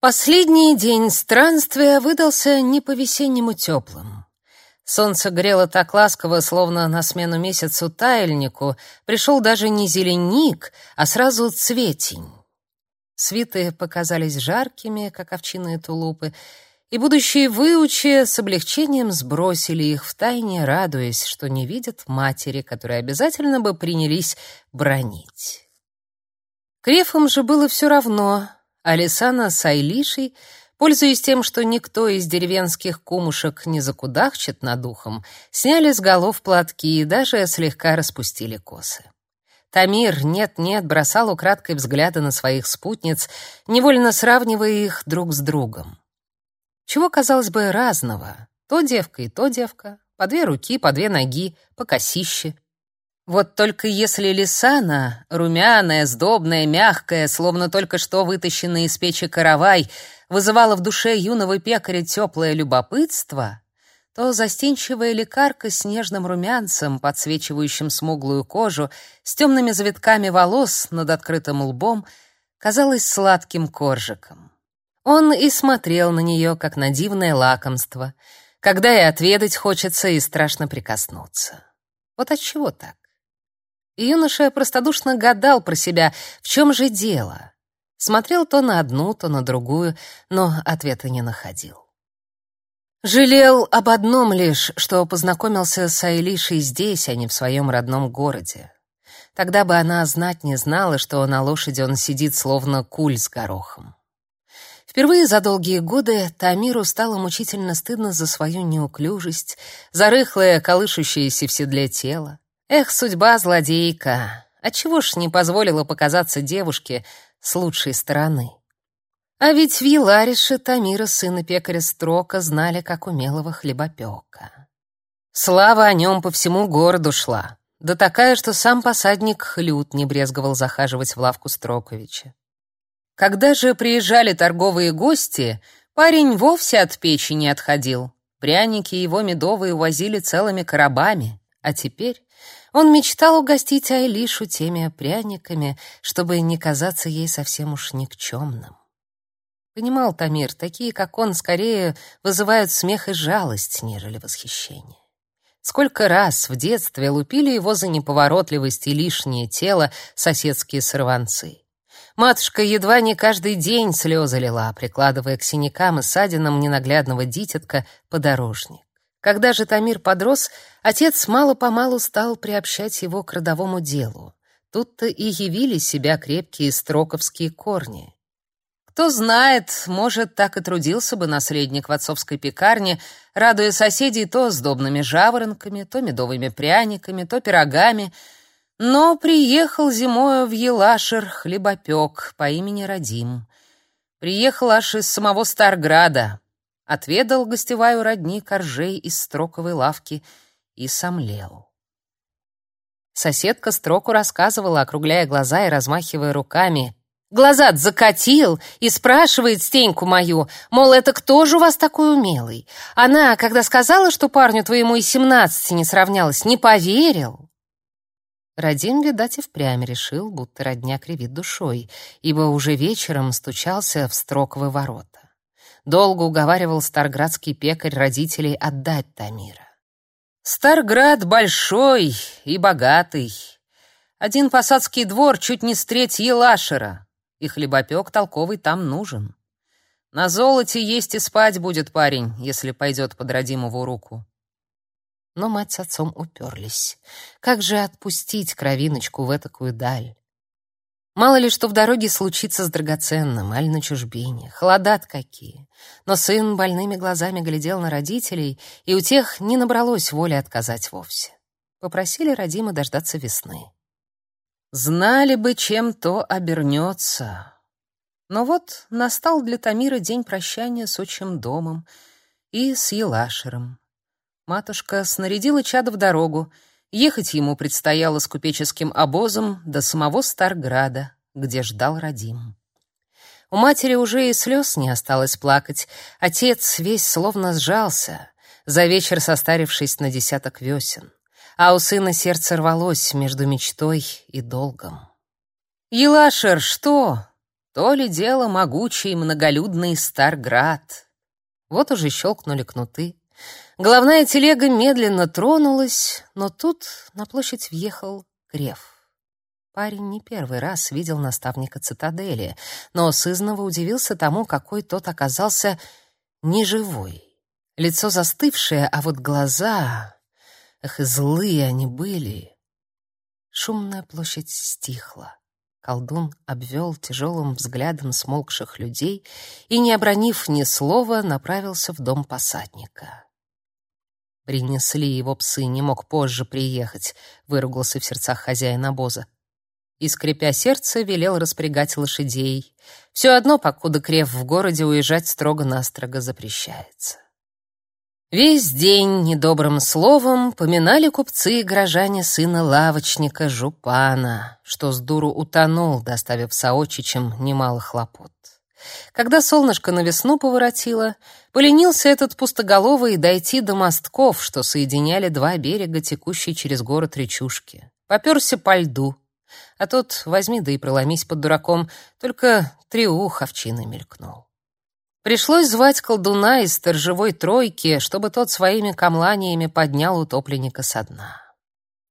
Последний день странствия выдался не по-весеннему теплым. Солнце грело так ласково, словно на смену месяцу таяльнику пришел даже не зеленик, а сразу цветень. Свиты показались жаркими, как овчиные тулупы, и будущие выучи с облегчением сбросили их в тайне, радуясь, что не видят матери, которые обязательно бы принялись бронить. Крефам же было все равно, Алисана с Айлишей, пользуясь тем, что никто из деревенских кумушек не закудахчет над ухом, сняли с голов платки и даже слегка распустили косы. Тамир нет-нет бросал украдкой взгляды на своих спутниц, невольно сравнивая их друг с другом. Чего, казалось бы, разного? То девка и то девка, по две руки, по две ноги, по косище — вот только если Лисана, румяная, сдобная, мягкая, словно только что вытащенная из печи каравай, вызывала в душе юного пекаря теплое любопытство, то застенчивая лекарка с нежным румянцем, подсвечивающим смуглую кожу, с темными завитками волос над открытым лбом, казалась сладким коржиком. Он и смотрел на нее, как на дивное лакомство, когда и отведать хочется, и страшно прикоснуться. Вот от чего так? Юноша простодушно гадал про себя, в чем же дело. Смотрел то на одну, то на другую, но ответа не находил. Жалел об одном лишь, что познакомился с Айлишей здесь, а не в своем родном городе. Тогда бы она знать не знала, что на лошади он сидит словно куль с горохом. Впервые за долгие годы Тамиру стало мучительно стыдно за свою неуклюжесть, за рыхлое, колышущееся в седле тело. Эх, судьба злодейка. Отчего ж не позволила показаться девушке с лучшей стороны? А ведь в Еларише Тамира, сына пекаря Строка, знали как умелого хлебопека. Слава о нем по всему городу шла. Да такая, что сам посадник Хлют не брезговал захаживать в лавку Строковича. Когда же приезжали торговые гости, парень вовсе от печи не отходил. Пряники его медовые увозили целыми коробами. А теперь он мечтал угостить Айлишу теми пряниками, чтобы не казаться ей совсем уж никчемным. Понимал Тамир, такие, как он, скорее вызывают смех и жалость, нежели восхищение. Сколько раз в детстве лупили его за неповоротливость и лишнее тело соседские сорванцы. Матушка едва не каждый день слезы лила, прикладывая к синякам и ссадинам ненаглядного дитятка подорожник. Когда же Тамир подрос, отец мало-помалу стал приобщать его к родовому делу. Тут-то и явили себя крепкие строковские корни. Кто знает, может, так и трудился бы наследник в отцовской пекарне, радуя соседей то сдобными жаворонками, то медовыми пряниками, то пирогами. Но приехал зимою в Елашер хлебопек по имени Радим. Приехал аж из самого Старграда, отведал гостевая родни коржей из строковой лавки и сомлел. Соседка строку рассказывала, округляя глаза и размахивая руками. глаза закатил и спрашивает Стеньку мою, мол, это кто же у вас такой умелый? Она, когда сказала, что парню твоему и семнадцати не сравнялось, не поверил. Радим, видать, и впрямь решил, будто родня кривит душой, ибо уже вечером стучался в строковые ворота долго уговаривал старградский пекарь родителей отдать Тамира. Старград большой и богатый. Один посадский двор чуть не с треть Елашера, и хлебопек толковый там нужен. На золоте есть и спать будет парень, если пойдет под родимову руку. Но мать с отцом уперлись. Как же отпустить кровиночку в этакую даль? Мало ли что в дороге случится с драгоценным, аль на чужбине. Холодат какие. Но сын больными глазами глядел на родителей, и у тех не набралось воли отказать вовсе. Попросили родима дождаться весны. Знали бы, чем то обернется. Но вот настал для Тамира день прощания с отчим домом и с Елашером. Матушка снарядила чада в дорогу — Ехать ему предстояло с купеческим обозом до самого Старграда, где ждал Радим. У матери уже и слез не осталось плакать. Отец весь словно сжался, за вечер состарившись на десяток весен. А у сына сердце рвалось между мечтой и долгом. «Елашер, что?» То ли дело могучий многолюдный Старград. Вот уже щелкнули кнуты. Головная телега медленно тронулась, но тут на площадь въехал Греф. Парень не первый раз видел наставника цитадели, но сызново удивился тому, какой тот оказался неживой. Лицо застывшее, а вот глаза... Эх, и злые они были. Шумная площадь стихла. Колдун обвел тяжелым взглядом смолкших людей и, не обронив ни слова, направился в дом посадника. Принесли его псы, не мог позже приехать, выругался в сердцах хозяин обоза. И, скрипя сердце, велел распрягать лошадей. Все одно, покуда крев в городе, уезжать строго-настрого запрещается. Весь день недобрым словом поминали купцы и горожане сына лавочника Жупана, что с дуру утонул, доставив соочичам немало хлопот. Когда солнышко на весну поворотило, поленился этот пустоголовый дойти до мостков, что соединяли два берега, текущей через город речушки. Попёрся по льду, а тот возьми да и проломись под дураком, только триух овчины мелькнул. Пришлось звать колдуна из сторожевой тройки, чтобы тот своими камланиями поднял утопленника со дна.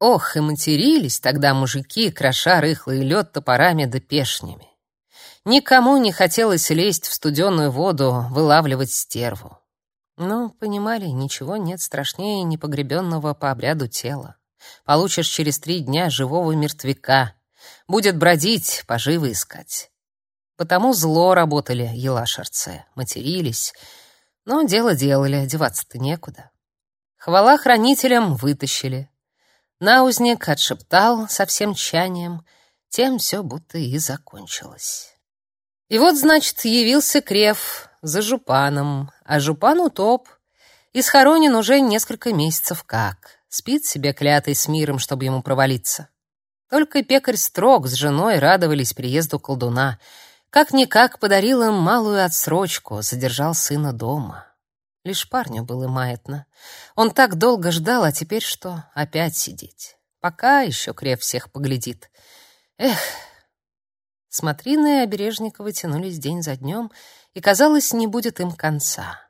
Ох, и матерились тогда мужики, кроша рыхлый лед топорами да пешнями. Никому не хотелось лезть в студеную воду, вылавливать стерву. Но, понимали, ничего нет страшнее непогребенного по обряду тела. Получишь через три дня живого мертвяка. Будет бродить, поживы искать. Потому зло работали елашерцы, матерились. Но дело делали, одеваться-то некуда. Хвала хранителям вытащили. Наузник отшептал со всем тщанием, тем все будто и закончилось. И вот, значит, явился Крев за Жупаном, а Жупан утоп и схоронен уже несколько месяцев как. Спит себе клятый с миром, чтобы ему провалиться. Только пекарь Строг с женой радовались приезду колдуна. Как-никак подарил им малую отсрочку, задержал сына дома. Лишь парню было маятно. Он так долго ждал, а теперь что? Опять сидеть. Пока еще Крев всех поглядит. Эх, Смотрины и Обережниковы тянулись день за днем, и, казалось, не будет им конца.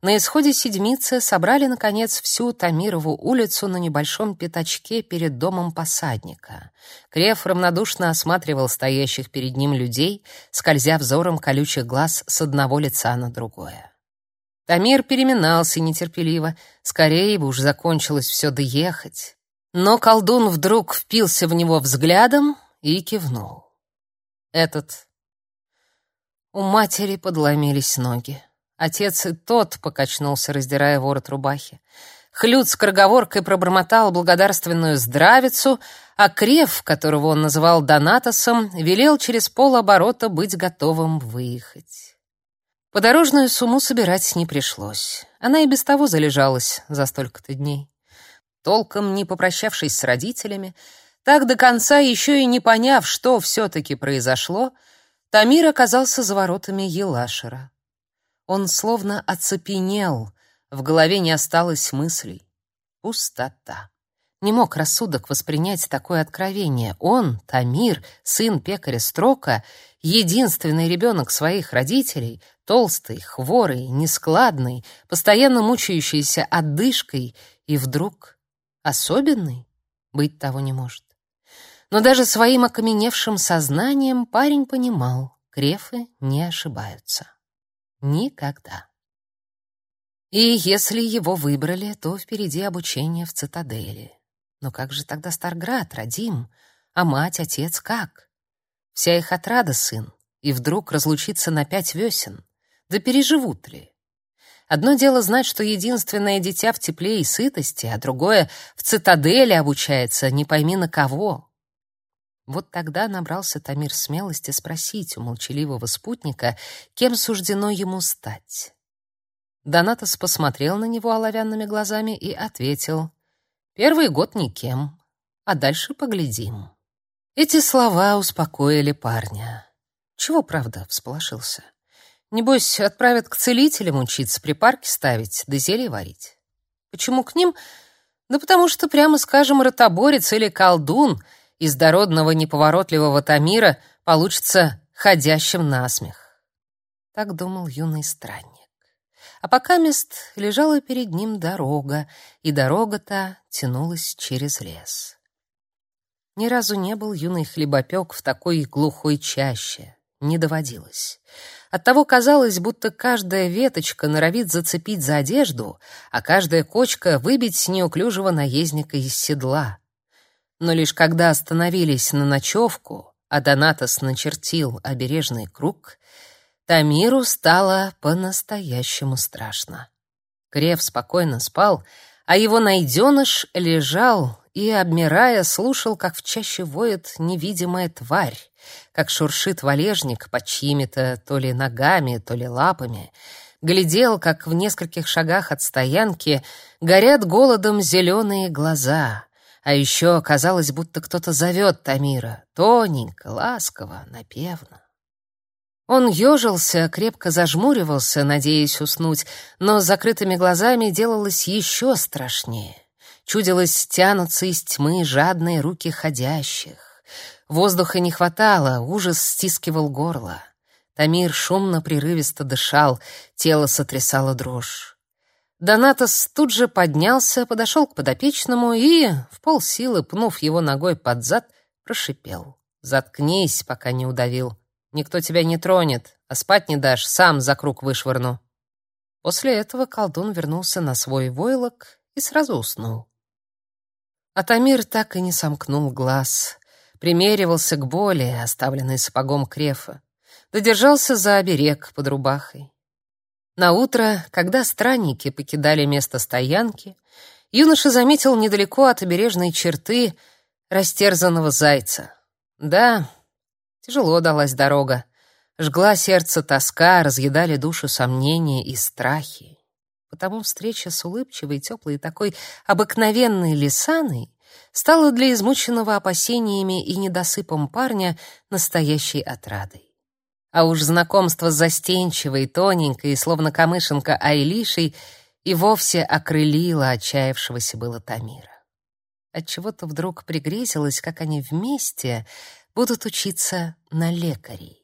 На исходе седмицы собрали, наконец, всю Тамирову улицу на небольшом пятачке перед домом посадника. Креф равнодушно осматривал стоящих перед ним людей, скользя взором колючих глаз с одного лица на другое. Тамир переминался нетерпеливо, скорее бы уж закончилось все доехать. Но колдун вдруг впился в него взглядом и кивнул. Этот. У матери подломились ноги. Отец и тот покачнулся, раздирая ворот рубахи. Хлюд с кроговоркой пробормотал благодарственную здравицу, а Крев, которого он называл Донатосом, велел через полоборота быть готовым выехать. Подорожную сумму собирать не пришлось. Она и без того залежалась за столько-то дней. Толком не попрощавшись с родителями, так до конца еще и не поняв, что все-таки произошло, Тамир оказался за воротами Елашера. Он словно оцепенел, в голове не осталось мыслей. Пустота. Не мог рассудок воспринять такое откровение. Он, Тамир, сын пекаря Строка, единственный ребенок своих родителей, толстый, хворый, нескладный, постоянно мучающийся отдышкой, и вдруг особенный быть того не может. Но даже своим окаменевшим сознанием парень понимал, крефы не ошибаются. Никогда. И если его выбрали, то впереди обучение в цитадели. Но как же тогда Старград, Радим? А мать, отец как? Вся их отрада сын, и вдруг разлучиться на пять весен. Да переживут ли? Одно дело знать, что единственное дитя в тепле и сытости, а другое — в цитадели обучается, не пойми на кого. Вот тогда набрался Тамир смелости спросить у молчаливого спутника, кем суждено ему стать. Донатос посмотрел на него оловянными глазами и ответил: "Первый год никем, а дальше поглядим". Эти слова успокоили парня. Чего, правда, всполошился? Небось, отправят к целителям учиться припарки ставить, да зелья варить. Почему к ним? Да потому что, прямо скажем, ротоборец или колдун — из дородного неповоротливого Тамира получится ходящим насмех. Так думал юный странник. А пока мест лежала перед ним дорога, и дорога-то тянулась через лес. Ни разу не был юный хлебопек в такой глухой чаще, не доводилось. Оттого казалось, будто каждая веточка норовит зацепить за одежду, а каждая кочка выбить неуклюжего наездника из седла. Но лишь когда остановились на ночевку, а Донатос начертил обережный круг, Тамиру стало по-настоящему страшно. Крев спокойно спал, а его найденыш лежал и, обмирая, слушал, как в чаще воет невидимая тварь, как шуршит валежник под чьими-то то ли ногами, то ли лапами, глядел, как в нескольких шагах от стоянки горят голодом зеленые глаза, а еще казалось, будто кто-то зовет Тамира, тоненько, ласково, напевно. Он ежился, крепко зажмуривался, надеясь уснуть, но с закрытыми глазами делалось еще страшнее. Чудилось, тянутся из тьмы жадные руки ходящих. Воздуха не хватало, ужас стискивал горло. Тамир шумно, прерывисто дышал, тело сотрясало дрожь. Донатос тут же поднялся, подошел к подопечному и, в полсилы пнув его ногой под зад, прошипел. «Заткнись, пока не удавил. Никто тебя не тронет, а спать не дашь, сам за круг вышвырну». После этого колдун вернулся на свой войлок и сразу уснул. Атамир так и не сомкнул глаз, примеривался к боли, оставленной сапогом крефа, додержался за оберег под рубахой. На утро, когда странники покидали место стоянки, юноша заметил недалеко от обережной черты растерзанного зайца. Да, тяжело далась дорога. Жгла сердце тоска, разъедали душу сомнения и страхи. Потому встреча с улыбчивой, теплой такой обыкновенной Лисаной стала для измученного опасениями и недосыпом парня настоящей отрадой. А уж знакомство с застенчивой, тоненькой словно камышинка Айлишей и вовсе окрылило отчаявшегося было Тамира. Отчего-то вдруг пригрезилось, как они вместе будут учиться на лекарей.